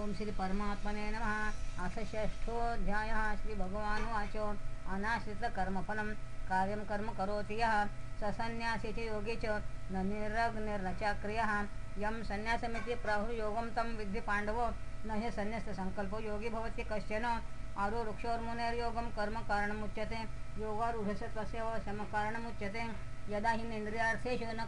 ओम श्री परमात्मने नमः। अथ षष्ठोऽध्यायः। श्रीभगवानुवाच अनाश्रितकर्मफलं कार्यं कर्म करोति यः। स सन्न्यासी च योगी च। न निरग्निर्न यं सन्न्यासमिति प्राहुर्योगं तं विद्धि पाण्डवो। न हि सन्न्यस्तसङ्कल्पो योगी भवति कश्चन। आरुरुक्षोर्मुनेर्योगं कर्म कारणमुच्यते। योगारूढस्य तस्य समकारणमुच्यते यदा हि निन्द्रियार्थेषु न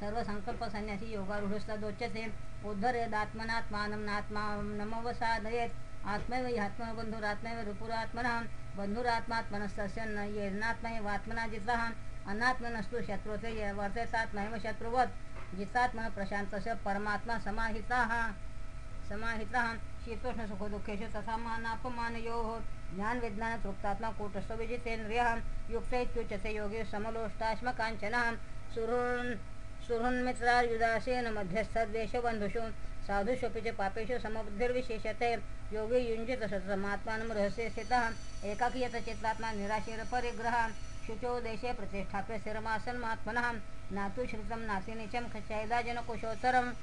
कर्मस्वनुषज्यते सर्वसङ्कल्पसन्न्यासी योगारूढस्तदोच्यते उद्धरेदात्मनात्मानं नात्मा नमवसादयेत. आत्मैव ह्यात्मबन्धुरात्मैव रिपुरात्मनः बंधुरात्मात्मनस्तस्य न येनात्मैवात्मना जितः. अनात्मनस्तु शत्रुते य वर्तेतात्मैव शत्रुवत्. जितात्मन प्रशान्तस्य परमात्मा समाहिताः। समाहितः। शीतोष्णसुखदुःखेषु तथा मानापमानयोः। तृप्तात्मा कूटस्थ विजितेन्द्रियः। युक्त इत्युच्यते योगे समलोष्टाश्मकाञ्चनः। सुहृन् सुहृन्मित्रार्युदासेन मध्यस्थद्वेषबन्धुषु साधुष्वपि च पापेषु समबुद्धिर्विशेषते योगी युञ्जित सततमात्मानं रहस्ये स्थितः एकाकी यतचित्तात्मा निराशीरपरिग्रहः शुचो देशे प्रतिष्ठाप्य स्थिरमासन्मात्मनः नातु श्रितं नातिनीचं चैदाजनकुशोत्तरम्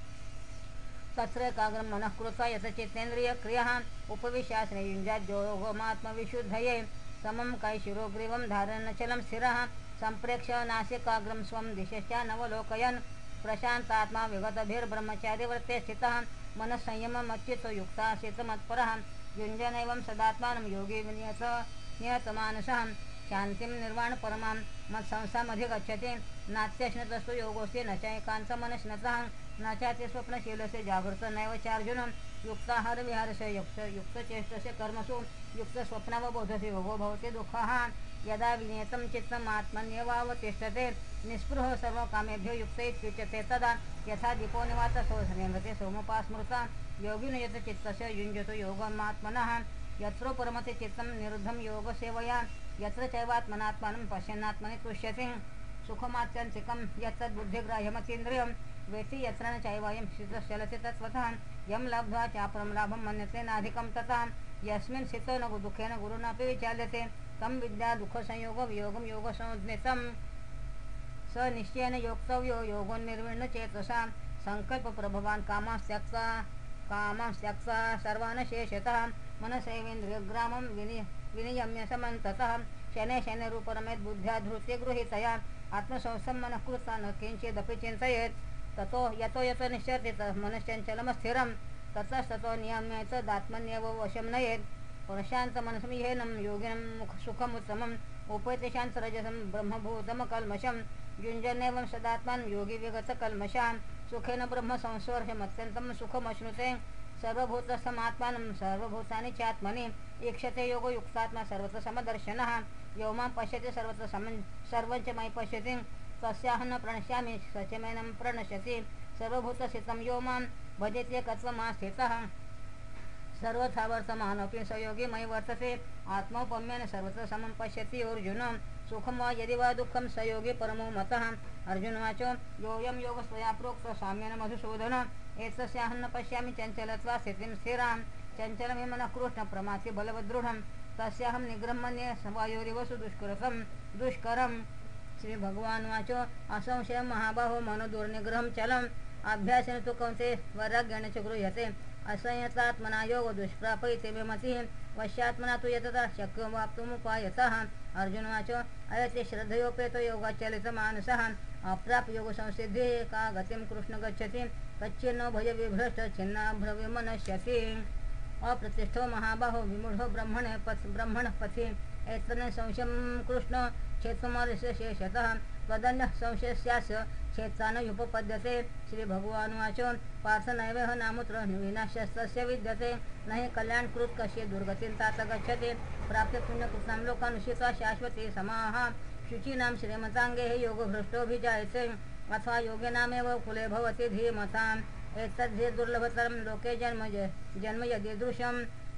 तत्रैकाग्रं मनः कृत्वा यतचित्तेन्द्रियक्रियः उपविशास्ने युञ्जाद्योगमात्मविशुद्धये समं कैशिरोग्रीवं धारणचलं स्थिरः। सम्प्रेक्ष्य नासिकाग्रं स्वं दिशश्चानवलोकयन् प्रशान्तात्मा विगतभिर्ब्रह्मचारिवृत्ते स्थितः। मनःसंयममच्युतयुक्तासीत् मत्परः युञ्जनैवं सदात्मानं योगी नियत नियतमानसः शान्तिं निर्वाणपरमां मत्संस्थामधिगच्छति। नात्यश्नतस्तु योगोऽस्ति न चैकान्तमनश्नतः न चाति स्वप्नशीलस्य जागृत नैव चार्जुन। युक्ताहारविहारस्य युक्त युक्तचेष्टस्य कर्मसु। युक्तस्वप्नावबोधस्य योगो भवति दुःखः। यदा विनियतं चित्तम् आत्मन्यवावतिष्ठते निःस्पृहो सर्वकामेभ्यो युक्त इत्युच्यते तदा यथा दीपो निवातसो नेन्द्रते सोमोपास्मृता योगिनो यत् चित्तस्य योगमात्मनः यत्र परमते चित्तं निरुद्धं योगसेवया यत्र चैवात्मनात्मानं पश्यन्नात्मनि तुष्यति। सुखमात्यन्तिकं यत्तद्बुद्धिग्राह्यमतीन्द्रियं वेति यत्र न चैवायं स्थितश्चलति तत्त्वतः। यं लब्ध्वा चापरं लाभं मन्यते नाधिकं तथा। यस्मिन् स्थितो न दुःखेन गुरुणापि विचाल्यते। तं विद्या दुःखसंयोगवियोगं योगसंज्ञितं स निश्चयेन योक्तव्यो योगोन्निर्विण्ण चेतसा। संकल्प सङ्कल्पप्रभवान् कामास्त्यक्ता कामास्त्यक्ता सर्वान शेषतः। मनसैवेन्द्रियग्रामं विनि विनियम्य समन्ततः। शनै शनैरूपरमेत् बुद्ध्या धृत्य गृहीतया। आत्मसंस्थं मनः कृत्वा न किञ्चिदपि चिन्तयेत्। ततो यतो यतो निश्चर्ति मनश्चञ्चलमस्थिरं ततस्ततो नियम्येतदात्मन्येव वशं नयेत्। प्रशान्तमनसं येनं योगिनं मुख सुखमुत्तमम् उपैति शान्तरजसं ब्रह्मभूतमकल्मषं युञ्जन्नेवं सदात्मानं योगी विगतकल्मषां सुखेन ब्रह्मसंस्पर्शमत्यन्तं सुखमश्नुते। सर्वभूतस्थमात्मानं सर्वभूतानि चात्मनि ईक्षते योगयुक्तात्मा सर्वत्र समदर्शनः। यो मां पश्यति सर्वत्र सम सर्वञ्च मयि पश्यति। तस्याहं न प्रणश्यामि सचमेनं प्रणश्यति। सर्वभूतस्थितं यो मां भजत्येकत्वमास्थितः। सर्वथा सर्वथा वर्तमान अपि योगी मयि वर्तते आत्मौपम्येन सर्वत्र समं पश्यति अर्जुन। सुखं वा यदि वा दुःखं सहयोगी परमो मतः। अर्जुनवाच योऽयं योगस्त्वया प्रोक्तो साम्येन मधुसूदन। एतस्याहं न पश्यामि चञ्चलत्वा स्थितिं स्थिरां। चञ्चलमे मनः कृष्णप्रमाथि बलवदृढं तस्याहं निग्रह्मण्ये वायोरिव सुदुष्करतं दुष्करं। श्रीभगवानुवाच असंशयं महाबाहो मनोदुर्निग्रहं चलम्। अभ्यासेन तु कौन्ते वैराग्येण च गृह्यते। असंयतात्मना योग दुष्प्रापयिते विमतिः वश्यात्मना तु यतता शक्यो वाप्तुमुपायतः अर्जुनवाच अयते श्रद्धयोपेतो योगाचलितमानसः। अप्राप्य योगसंसिद्धिः का गतिं कृष्ण गच्छति कच्चिन्नो भयविभ्रष्ट छिन्नाभ्रविमनश्यति अप्रतिष्ठो महाबाहो विमूढो ब्रह्मणे पथ ब्रह्मणः पथि एतन्न संशयं कृष्ण क्षेत्रमर्स्य शेषतः त्वदन्यः संशयस्यास्य क्षेत्रानुपपद्यते श्रीभगवानुवाचो पार्थ नैवेह नामुत्र विनाशस्तस्य विद्यते। न हि कल्याणकृत कश्य दुर्गतीं तात गच्छते। प्राप्य पुण्यकृतां लोकानुषिता शाश्वती समाः। शुचीनां श्रीमताङ्गे योगभ्रष्टोऽभिजायते अथवा योगिनामेव कुले भवति धीमताम्। एतद्धि दुर्लभतरं लोके जन्म जन्म यदीदृशं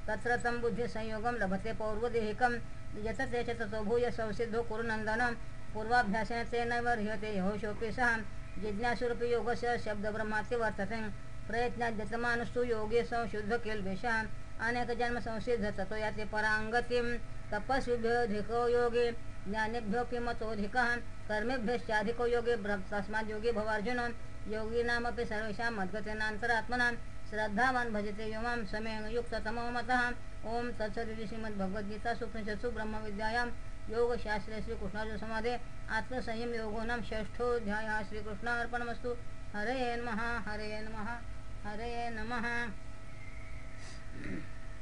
तत्र तं बुद्धिसंयोगं लभते पौर्वदेहिकं यत ते च ततो भूय संसिद्धो कुरुनन्दनं पूर्वाभ्यासेन तेनैव ह्रियते यहोशोऽपि सः जिज्ञासुरपि योगस्य शब्दब्रह्माति वर्तते। प्रयत्नाद्यतमानस्तु योगे संशुद्ध अनेकजन्मसंसिद्ध अनेकजन्म संसिद्ध ततो याति पराङ्गतिं तपस्विभ्योऽधिको योगे ज्ञानेभ्यो मतोऽधिकः कर्मेभ्यश्चाधिको योगे तस्मात् योगी भवार्जुन। योगिनामपि सर्वेषां मद्गतेनान्तरात्मनां। श्रद्धावान् भजते यो मां मतः। ओम तत्सदिति श्रीमद्भगवद्गीता सुपनिषत्सु ब्रह्मविद्यायां योगशास्त्रे श्रीकृष्णार्जुनसंवादे आत्मसंयम योगोनाम षष्ठोध्याय श्रीकृष्णार्पणमस्तु। हरे नमः हरे नमः हरे नमः।